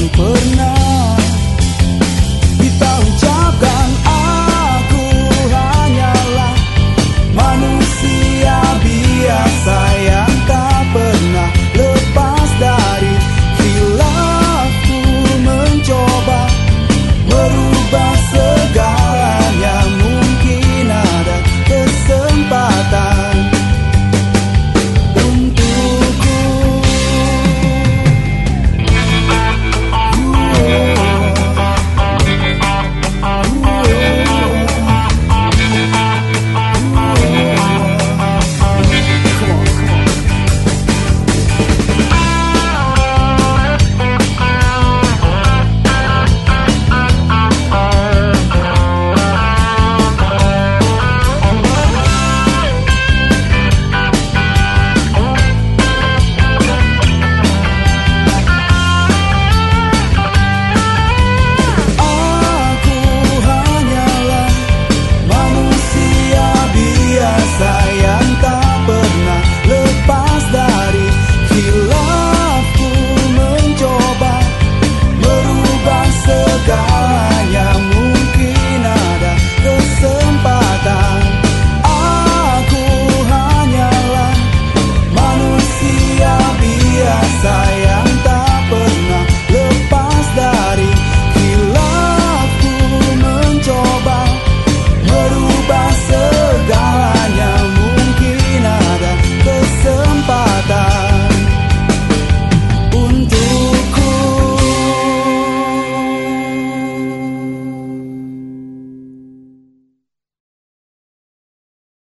you